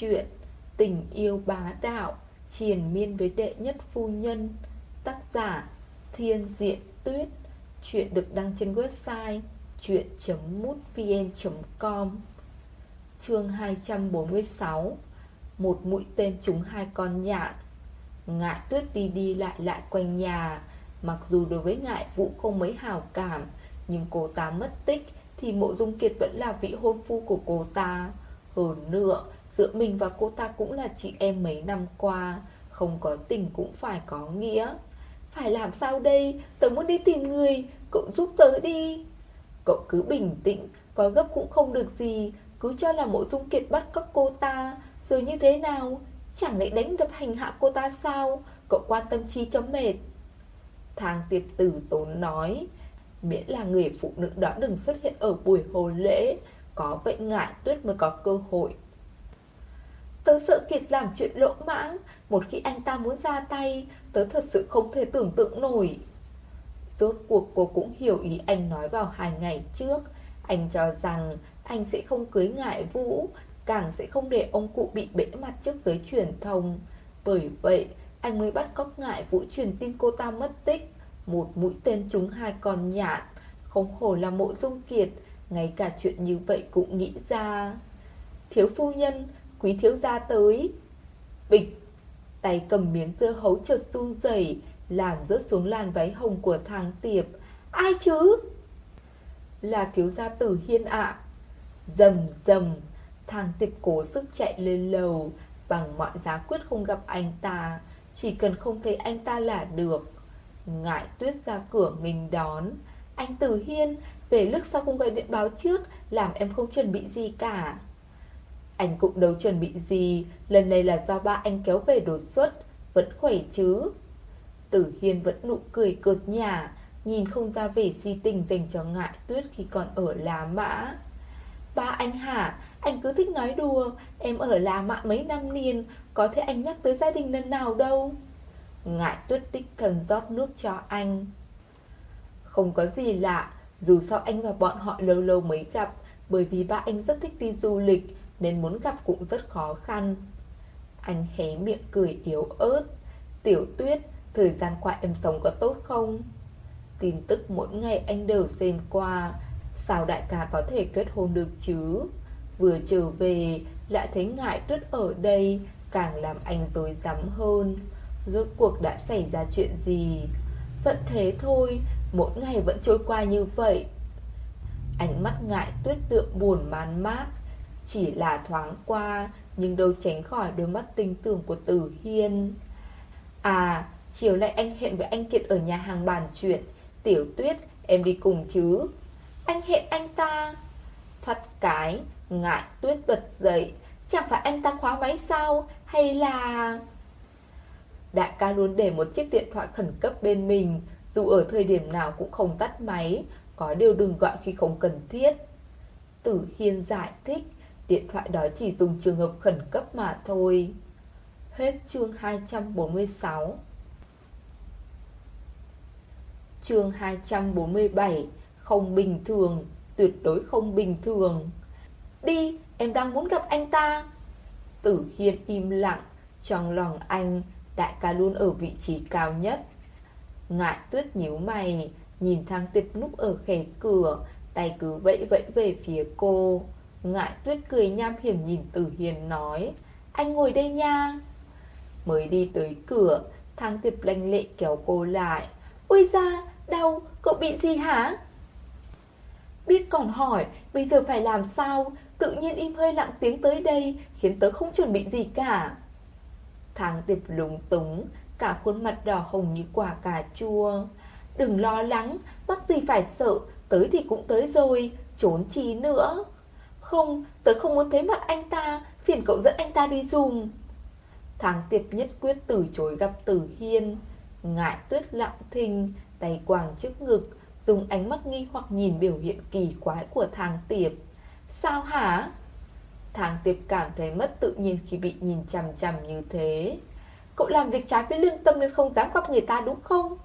Chuyện, Tình yêu bá đạo, Triền miên với đệ nhất phu nhân, Tác giả Thiên Diện Tuyết. Chuyện được đăng trên website chuyện.mútvn.com Chương 246 Một mũi tên trúng hai con nhạn. Ngại tuyết đi đi lại lại quanh nhà. Mặc dù đối với ngại vũ không mấy hào cảm, Nhưng cô ta mất tích Thì mộ dung kiệt vẫn là vị hôn phu của cô ta. Hơn nữa Giữa mình và cô ta cũng là chị em mấy năm qua, Không có tình cũng phải có nghĩa. Phải làm sao đây? Tớ muốn đi tìm người, Cậu giúp tớ đi. Cậu cứ bình tĩnh, Có gấp cũng không được gì. Cứ cho là mộ dung kiệt bắt cóc cô ta. Rồi như thế nào? Chẳng lẽ đánh đập hành hạ cô ta sao? Cậu quan tâm chi cho mệt. Thang tiệp tử tốn nói, Miễn là người phụ nữ đó đừng xuất hiện ở buổi hôn lễ. Có vậy ngại, tuyết mới có cơ hội. Tớ sợ Kiệt làm chuyện lỗ mãng. Một khi anh ta muốn ra tay, Tớ thật sự không thể tưởng tượng nổi. Rốt cuộc cô cũng hiểu ý anh nói vào hai ngày trước. Anh cho rằng anh sẽ không cưới ngại vũ, Càng sẽ không để ông cụ bị bể mặt trước giới truyền thông. Bởi vậy, anh mới bắt cóc ngại vũ truyền tin cô ta mất tích. Một mũi tên trúng hai con nhạn. Không hổ là mộ dung kiệt, Ngay cả chuyện như vậy cũng nghĩ ra. Thiếu phu nhân Quý thiếu gia tới. Bịch, Tay cầm miếng dưa hấu chợt run rẩy Làm rớt xuống làn váy hồng của thang tiệp. Ai chứ? Là thiếu gia tử hiên ạ. Dầm dầm Thang tiệp cố sức chạy lên lầu, Bằng mọi giá quyết không gặp anh ta. Chỉ cần không thấy anh ta là được. Ngại tuyết ra cửa nghênh đón. Anh Tử Hiên, Về lúc sao không gọi điện báo trước, Làm em không chuẩn bị gì cả anh cũng đâu chuẩn bị gì, Lần này là do ba anh kéo về đột xuất, Vẫn khỏe chứ? Tử Hiên vẫn nụ cười cợt nhả, Nhìn không ra vẻ si tình dành cho ngại tuyết khi còn ở Lá Mã. Ba anh hả? Anh cứ thích nói đùa, Em ở Lá Mã mấy năm liền, Có thể anh nhắc tới gia đình lần nào đâu. Ngại tuyết tích thần rót nước cho anh. Không có gì lạ, Dù sao anh và bọn họ lâu lâu mới gặp, Bởi vì ba anh rất thích đi du lịch nên muốn gặp cũng rất khó khăn. Anh hé miệng cười yếu ớt. Tiểu tuyết, Thời gian qua em sống có tốt không? Tin tức mỗi ngày anh đều xem qua. Sao đại ca có thể kết hôn được chứ? Vừa trở về, Lại thấy ngại tuyết ở đây, Càng làm anh dối rắm hơn. Rốt cuộc đã xảy ra chuyện gì? Vẫn thế thôi, Mỗi ngày vẫn trôi qua như vậy. Ánh mắt ngại tuyết đượm buồn man mát chỉ là thoáng qua, Nhưng đâu tránh khỏi đôi mắt tinh tưởng của Tử Hiên. À Chiều nay anh hẹn với anh Kiệt ở nhà hàng bàn chuyện. Tiểu tuyết, Em đi cùng chứ? Anh hẹn anh ta. Thoát cái, Ngại tuyết bật dậy. Chẳng phải anh ta khóa máy sao? Hay là Đại ca luôn để một chiếc điện thoại khẩn cấp bên mình. Dù ở thời điểm nào cũng không tắt máy. Có điều đừng gọi khi không cần thiết. Tử Hiên giải thích. Điện thoại đó chỉ dùng trường hợp khẩn cấp mà thôi. Hết chương 246 Chương 247 Không bình thường Tuyệt đối không bình thường. Đi, em đang muốn gặp anh ta. Tử Hiên im lặng Trong lòng anh Đại ca luôn ở vị trí cao nhất. Ngại tuyết nhíu mày Nhìn thang tiệp núp ở khẻ cửa Tay cứ vẫy vẫy về phía cô. Ngại tuyết cười nham hiểm nhìn Tử Hiền nói Anh ngồi đây nha Mới đi tới cửa Thang tiệp lanh lệ kéo cô lại Ôi da, đau, cậu bị gì hả? Biết còn hỏi, bây giờ phải làm sao? Tự nhiên im hơi lặng tiếng tới đây Khiến tớ không chuẩn bị gì cả Thang tiệp lúng túng Cả khuôn mặt đỏ hồng như quả cà chua Đừng lo lắng Mắc gì phải sợ Tới thì cũng tới rồi Trốn chi nữa không, tớ không muốn thấy mặt anh ta Phiền cậu dẫn anh ta đi dùm Tháng tiệp nhất quyết từ chối gặp tử hiên. Ngại tuyết lặng thinh Tay quàng trước ngực Dùng ánh mắt nghi hoặc nhìn biểu hiện kỳ quái của thằng tiệp. Sao hả? thằng tiệp cảm thấy mất tự nhiên khi bị nhìn chằm chằm như thế. Cậu làm việc trái với lương tâm nên không dám gặp người ta đúng không?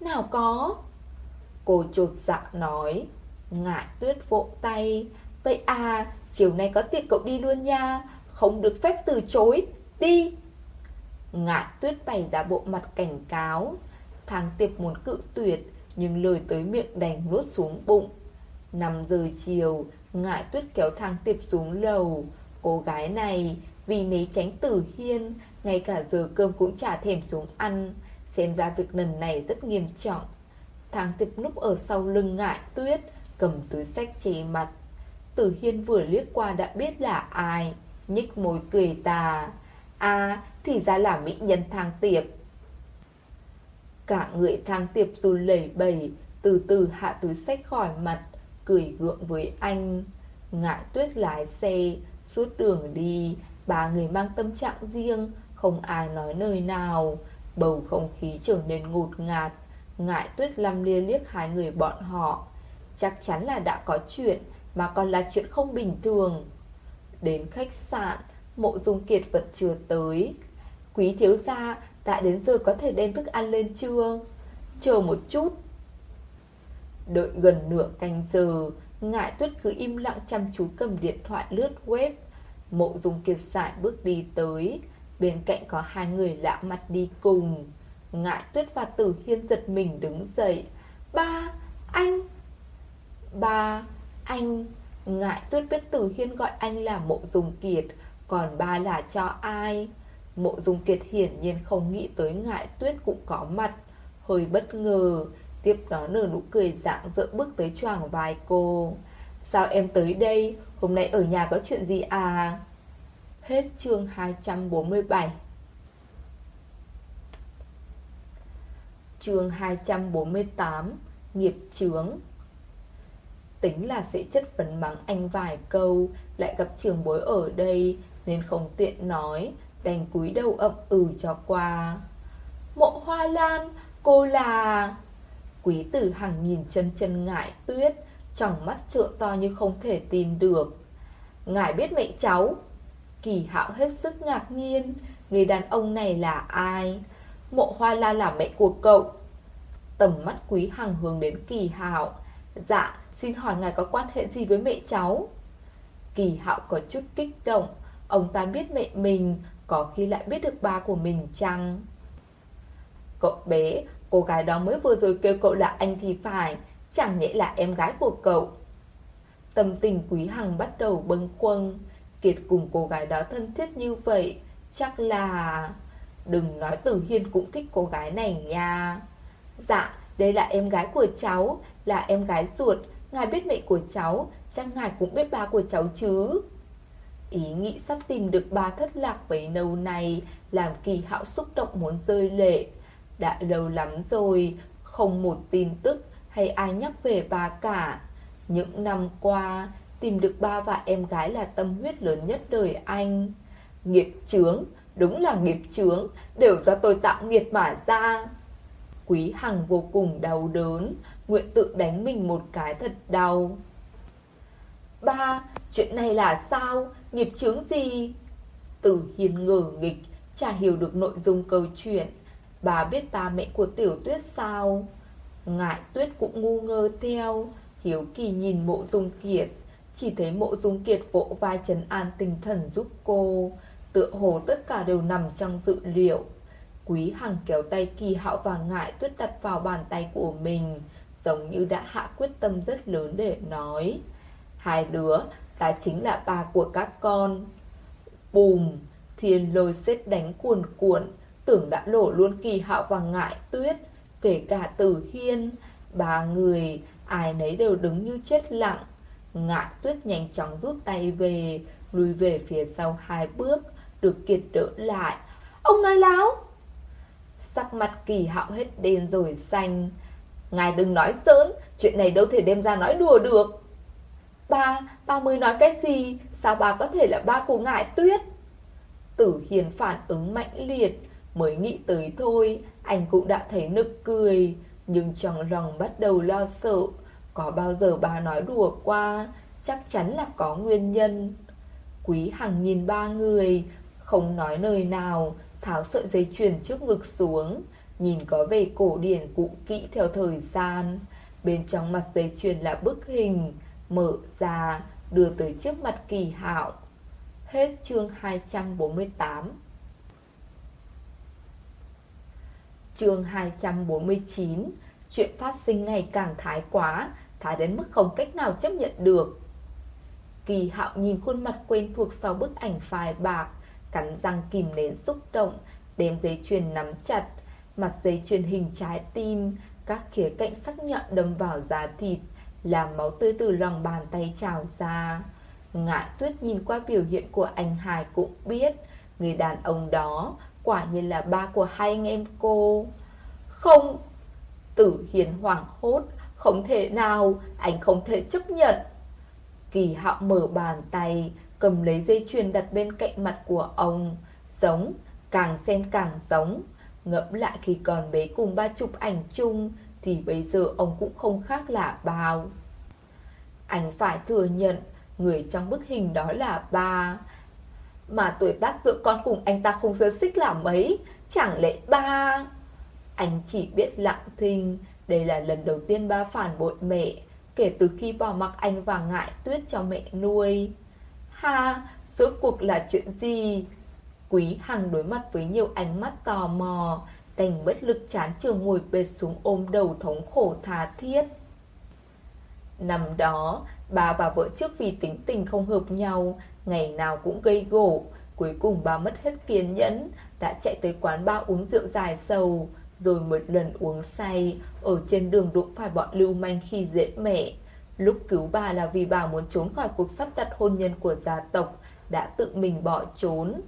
Nào có. Cô trột dạ nói. Ngại tuyết vỗ tay. Vậy à, chiều nay có tiệc cậu đi luôn nha không được phép từ chối, đi. Ngại tuyết bày ra bộ mặt cảnh cáo. Thang tiệp muốn cự tuyệt, nhưng lời tới miệng đành nuốt xuống bụng. 5 giờ chiều, ngại tuyết kéo thang tiệp xuống lầu. Cô gái này, vì né tránh tử hiên, ngay cả giờ cơm cũng chả thèm xuống ăn. Xem ra việc lần này rất nghiêm trọng. Thang tiệp núp ở sau lưng ngại tuyết, cầm túi sách che mặt. Tử hiên vừa liếc qua đã biết là ai, nhích môi cười tà. À, thì ra là mỹ nhân thang tiệp. Cả người thang tiệp dù lẩy bẩy, từ từ hạ túi sách khỏi mặt, cười gượng với anh. Ngại tuyết lái xe, suốt đường đi, ba người mang tâm trạng riêng, không ai nói nơi nào. Bầu không khí trở nên ngột ngạt, ngại tuyết lăm lia liếc hai người bọn họ. Chắc chắn là đã có chuyện, mà còn là chuyện không bình thường. Đến khách sạn, mộ dung kiệt vẫn chưa tới. Quý thiếu gia, đã đến giờ có thể đem thức ăn lên chưa? Chờ một chút. Đợi gần nửa canh giờ, ngại tuyết cứ im lặng chăm chú cầm điện thoại lướt web. Mộ dung kiệt sải bước đi tới, bên cạnh có hai người lạ mặt đi cùng. Ngại tuyết và tử hiên giật mình đứng dậy. Ba, anh... Ba, anh... Ngại tuyết biết tử hiên gọi anh là mộ dung kiệt, còn ba là cho ai? Mộ dung kiệt hiển nhiên không nghĩ tới ngại tuyết cũng có mặt Hơi bất ngờ Tiếp đó nở nụ cười dạng dỡ bước tới choàng vai cô Sao em tới đây? Hôm nay ở nhà có chuyện gì à? Hết chương 247 Chương 248 Nghiệp chướng Tính là sẽ chất vấn mắng anh vài câu, Lại gặp trường bối ở đây, Nên không tiện nói, Đành cúi đầu ậm ừ cho qua. Mộ hoa lan, Cô là... Quý tử hằng nhìn chân chân ngại tuyết, Trong mắt trợn to như không thể tin được. Ngài biết mẹ cháu? Kỳ hạo hết sức ngạc nhiên, Người đàn ông này là ai? Mộ hoa la là mẹ của cậu. Tầm mắt quý hằng hướng đến kỳ hạo. Dạ xin hỏi ngài có quan hệ gì với mẹ cháu? Kỳ hạo có chút kích động. Ông ta biết mẹ mình Có khi lại biết được ba của mình chăng? Cậu bé Cô gái đó mới vừa rồi kêu cậu là anh thì phải Chẳng nhẽ là em gái của cậu? Tâm tình quý hằng bắt đầu bâng khuâng. Kiệt cùng cô gái đó thân thiết như vậy Chắc là... Đừng nói Tử Hiên cũng thích cô gái này nha. Dạ, đây là em gái của cháu Là em gái ruột Ngài biết mẹ của cháu Chắc ngài cũng biết ba của cháu chứ Ý nghĩ sắp tìm được ba thất lạc với nâu này Làm kỳ hạo xúc động muốn rơi lệ đã lâu lắm rồi, không một tin tức hay ai nhắc về ba cả. Những năm qua, tìm được ba và em gái là tâm huyết lớn nhất đời anh. Nghiệp chướng, đúng là nghiệp chướng, đều do tôi tạo nghiệt mà ra. Quý Hằng vô cùng đau đớn, nguyện tự đánh mình một cái thật đau. Ba, chuyện này là sao? Nghiệp chướng gì? Tử Hiền ngờ nghịch, chả hiểu được nội dung câu chuyện. Bà biết ba mẹ của tiểu tuyết sao Ngại tuyết cũng ngu ngơ theo Hiếu kỳ nhìn mộ dung kiệt Chỉ thấy mộ dung kiệt vỗ vai trấn an tinh thần giúp cô Tựa hồ tất cả đều nằm trong dự liệu Quý Hằng kéo tay kỳ hạo và ngại tuyết đặt vào bàn tay của mình Giống như đã hạ quyết tâm rất lớn để nói. Hai đứa, ta chính là ba của các con. Bùm, thiên lôi xếp đánh cuồn cuộn Tưởng đã đổ luôn kỳ hạo và ngại tuyết Kể cả tử hiên. Ba người Ai nấy đều đứng như chết lặng. Ngại tuyết nhanh chóng rút tay về Lùi về phía sau hai bước Được kiệt đỡ lại. Ông nói láo. Sắc mặt kỳ hạo hết đen rồi xanh. Ngài đừng nói sớn, Chuyện này đâu thể đem ra nói đùa được. Ba, ba mới nói cái gì? Sao bà có thể là ba của ngại tuyết? Tử hiền phản ứng mạnh liệt Mới nghĩ tới thôi, anh cũng đã thấy nực cười, nhưng trong lòng bắt đầu lo sợ. Có bao giờ bà nói đùa qua, chắc chắn là có nguyên nhân. Quý Hằng nhìn ba người, không nói lời nào, tháo sợi dây chuyền trước ngực xuống, nhìn có vẻ cổ điển cụ kỹ theo thời gian. Bên trong mặt dây chuyền là bức hình, mở ra, đưa tới trước mặt kỳ hạo. Hết chương 248 Chương 249 Chuyện phát sinh ngày càng thái quá Thái đến mức không cách nào chấp nhận được Kỳ hạo nhìn khuôn mặt quen thuộc sau bức ảnh phai bạc Cắn răng kìm nén xúc động Đem giấy chuyền nắm chặt Mặt dây chuyền hình trái tim, Các khía cạnh sắc nhọn đâm vào da thịt, Làm máu tươi từ lòng bàn tay trào ra. Ngại tuyết nhìn qua biểu hiện của anh Hải cũng biết, Người đàn ông đó quả nhiên là ba của hai anh em cô. Không, Tử hiền hoảng hốt, Không thể nào, Anh không thể chấp nhận. Kỳ hạo mở bàn tay, Cầm lấy dây chuyền đặt bên cạnh mặt của ông, Giống, Càng xem càng giống. Ngẫm lại khi còn bé cùng ba chụp ảnh chung Thì bây giờ ông cũng không khác là bao Anh phải thừa nhận Người trong bức hình đó là ba. Mà tuổi tác giữa con cùng anh ta không giới xích là mấy Chẳng lẽ ba? Anh chỉ biết lặng thinh Đây là lần đầu tiên ba phản bội mẹ Kể từ khi bỏ mặc anh và ngại tuyết cho mẹ nuôi. Ha, rốt cuộc là chuyện gì? Quý Hằng đối mặt với nhiều ánh mắt tò mò Đành bất lực chán trường ngồi bệt xuống ôm đầu thống khổ thà thiết. Năm đó, bà và vợ trước vì tính tình không hợp nhau Ngày nào cũng gây gỗ Cuối cùng bà mất hết kiên nhẫn Đã chạy tới quán ba uống rượu dài sầu Rồi một lần uống say Ở trên đường đụng phải bọn lưu manh khi dễ mẹ. Lúc cứu bà là vì bà muốn trốn khỏi cuộc sắp đặt hôn nhân của gia tộc Đã tự mình bỏ trốn.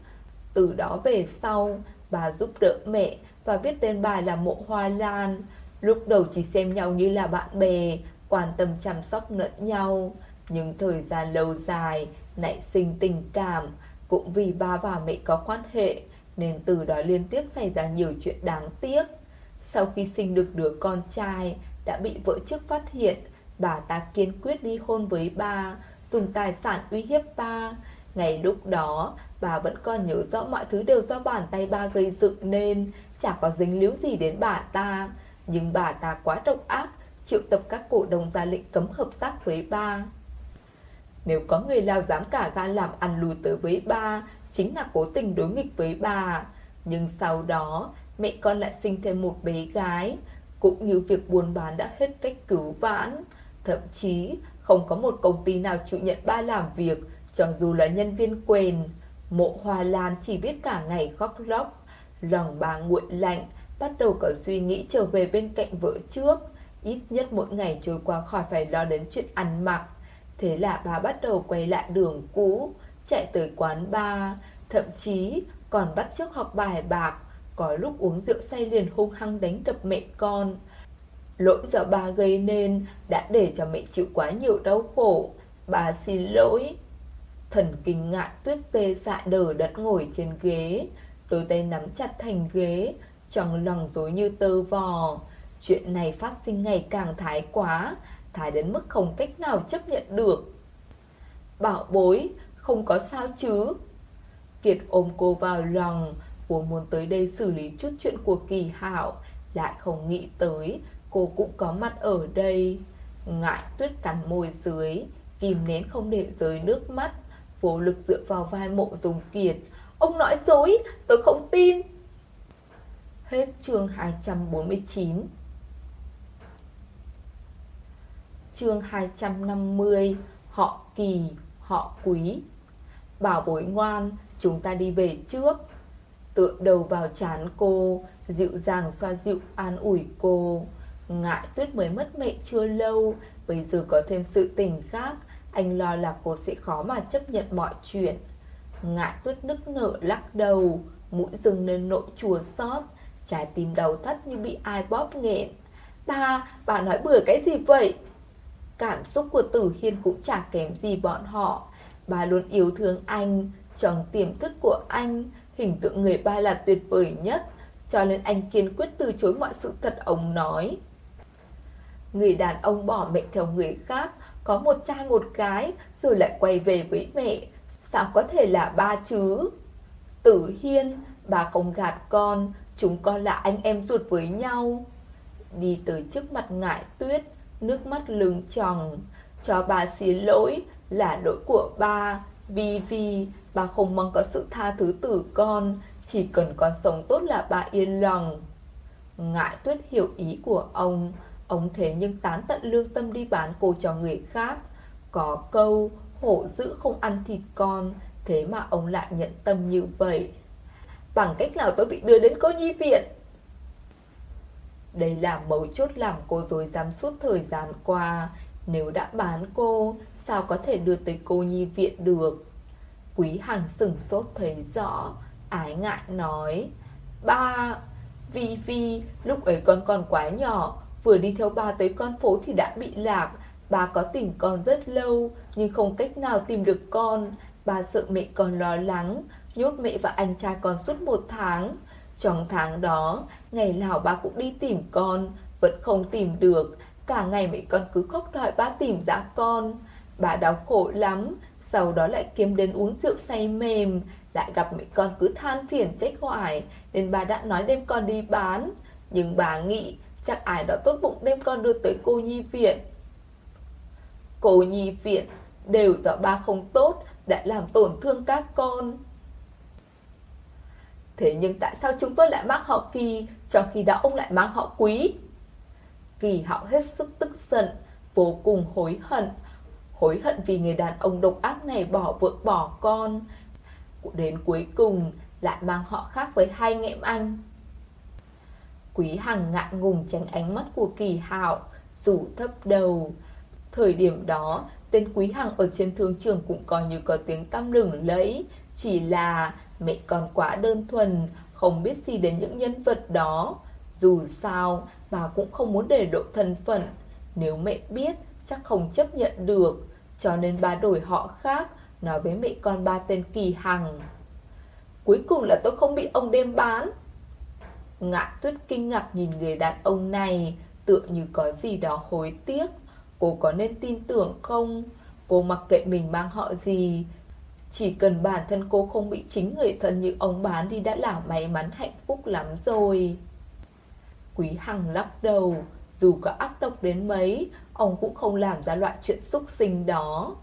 Từ đó về sau, Bà giúp đỡ mẹ Và viết tên bà là Mộ Hoa Lan. Lúc đầu chỉ xem nhau như là bạn bè, Quan tâm chăm sóc lẫn nhau. Nhưng thời gian lâu dài, Nảy sinh tình cảm. Cũng vì ba và mẹ có quan hệ, Nên từ đó liên tiếp xảy ra nhiều chuyện đáng tiếc. Sau khi sinh được đứa con trai, Đã bị vợ trước phát hiện, Bà ta kiên quyết ly hôn với ba, Dùng tài sản uy hiếp ba. Ngày lúc đó, Bà vẫn còn nhớ rõ mọi thứ đều do bàn tay ba gây dựng nên. Chả có dính líu gì đến bà ta. Nhưng bà ta quá độc ác, Triệu tập các cổ đông ra lệnh cấm hợp tác với ba Nếu có người nào dám cả gan làm ăn lùi tới với ba Chính là cố tình đối nghịch với bà. Nhưng sau đó, Mẹ con lại sinh thêm một bé gái. Cũng như việc buôn bán đã hết cách cứu vãn. Thậm chí, không có một công ty nào chịu nhận ba làm việc. Cho dù là nhân viên quền Mộ Hoa Lan chỉ biết cả ngày khóc lóc. Lòng bà nguội lạnh, Bắt đầu có suy nghĩ trở về bên cạnh vợ trước. Ít nhất mỗi ngày trôi qua khỏi phải lo đến chuyện ăn mặc. Thế là bà bắt đầu quay lại đường cũ, Chạy tới quán bar. Thậm chí còn bắt trước học bài bạc, Có lúc uống rượu say liền hung hăng đánh đập mẹ con. Lỗi do bà gây nên Đã để cho mẹ chịu quá nhiều đau khổ. Bà xin lỗi. Thần kinh ngại tuyết tê dại đờ đẫn ngồi trên ghế. Đôi tay nắm chặt thành ghế, Trong lòng dối như tơ vò. Chuyện này phát sinh ngày càng thái quá, Thái đến mức không cách nào chấp nhận được. Bảo bối, Không có sao chứ? Kiệt ôm cô vào lòng Vốn muốn tới đây xử lý chút chuyện của kỳ hảo. Lại không nghĩ tới, Cô cũng có mặt ở đây. Ngại tuyết cắn môi dưới, Kìm nén không để rơi nước mắt. Vô lực dựa vào vai mộ dùng kiệt. Ông nói dối Tôi không tin. Hết chương 249 Chương 250 Họ kỳ, họ quý. Bảo bối ngoan Chúng ta đi về trước. Tựa đầu vào chán cô Dịu dàng xoa dịu an ủi cô. Ngại tuyết mới mất mẹ chưa lâu Bây giờ có thêm sự tình khác. Anh lo là cô sẽ khó mà chấp nhận mọi chuyện. Ngại tuyết nức nở lắc đầu Mũi dừng lên nỗi chùa xót Trái tim đầu thắt như bị ai bóp nghẹn. Ba, bà nói bừa cái gì vậy? Cảm xúc của Tử Hiên cũng chả kém gì bọn họ. Bà luôn yêu thương anh Trong tiềm thức của anh Hình tượng người ba là tuyệt vời nhất Cho nên anh kiên quyết từ chối mọi sự thật ông nói. Người đàn ông bỏ mẹ theo người khác có một trai một gái Rồi lại quay về với mẹ. Sao có thể là ba chứ? Tử Hiên, Bà không gạt con, Chúng con là anh em ruột với nhau. Đi tới trước mặt ngại tuyết, Nước mắt lưng tròng. Cho bà xin lỗi Là lỗi của ba. Vì vì, Bà không mong có sự tha thứ từ con, Chỉ cần con sống tốt là bà yên lòng. Ngại tuyết hiểu ý của ông. Ông thế nhưng tán tận lương tâm đi bán cô cho người khác. Có câu, hổ dữ không ăn thịt con. Thế mà ông lại nhận tâm như vậy. Bằng cách nào tôi bị đưa đến cô nhi viện? Đây là mấu chốt làm cô dối dám suốt thời gian qua. Nếu đã bán cô, Sao có thể đưa tới cô nhi viện được? Quý Hằng sừng sốt thấy rõ, Ái ngại nói, Ba Vi Vi Lúc ấy con còn quá nhỏ Vừa đi theo ba tới con phố thì đã bị lạc. Ba có tìm con rất lâu, Nhưng không cách nào tìm được con. Ba sợ mẹ con lo lắng, Nhốt mẹ và anh trai con suốt một tháng. Trong tháng đó, Ngày nào ba cũng đi tìm con, Vẫn không tìm được. Cả ngày mẹ con cứ khóc đòi ba tìm ra con. Bà đau khổ lắm, Sau đó lại kiếm đến uống rượu say mềm, Lại gặp mẹ con cứ than phiền trách hoài. Nên bà đã nói đem con đi bán. Nhưng bà nghĩ Chắc ai đó tốt bụng đem con đưa tới cô nhi viện. Cô nhi viện Đều do ba không tốt, Đã làm tổn thương các con. Thế nhưng tại sao chúng tôi lại mang họ kỳ, Trong khi đó ông lại mang họ quý? Kỳ hạo hết sức tức giận, Vô cùng hối hận. Hối hận vì người đàn ông độc ác này bỏ vợ, bỏ con. Đến cuối cùng lại mang họ khác với hai anh em anh. Quý Hằng ngại ngùng tránh ánh mắt của kỳ hạo Rủ thấp đầu. Thời điểm đó, Tên Quý Hằng ở trên thương trường cũng coi như có tiếng tăm lừng lẫy, Chỉ là mẹ còn quá đơn thuần, Không biết gì đến những nhân vật đó. Dù sao, Bà cũng không muốn để lộ thân phận. Nếu mẹ biết, chắc không chấp nhận được, Cho nên bà đổi họ khác, Nói với mẹ con ba tên Kỳ Hằng. Cuối cùng là tôi không bị ông đem bán. Ngạ tuyết kinh ngạc nhìn người đàn ông này, Tựa như có gì đó hối tiếc. Cô có nên tin tưởng không? Cô mặc kệ mình mang họ gì? Chỉ cần bản thân cô không bị chính người thân như ông bán đi đã là may mắn hạnh phúc lắm rồi. Quý Hằng lắc đầu. Dù có ác độc đến mấy, Ông cũng không làm ra loại chuyện xúc sinh đó.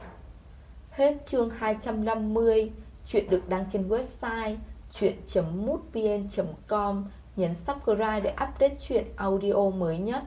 Hết chương 250 Chuyện được đăng trên website chuyện.mútvn.com Nhấn subscribe để update chuyện audio mới nhất.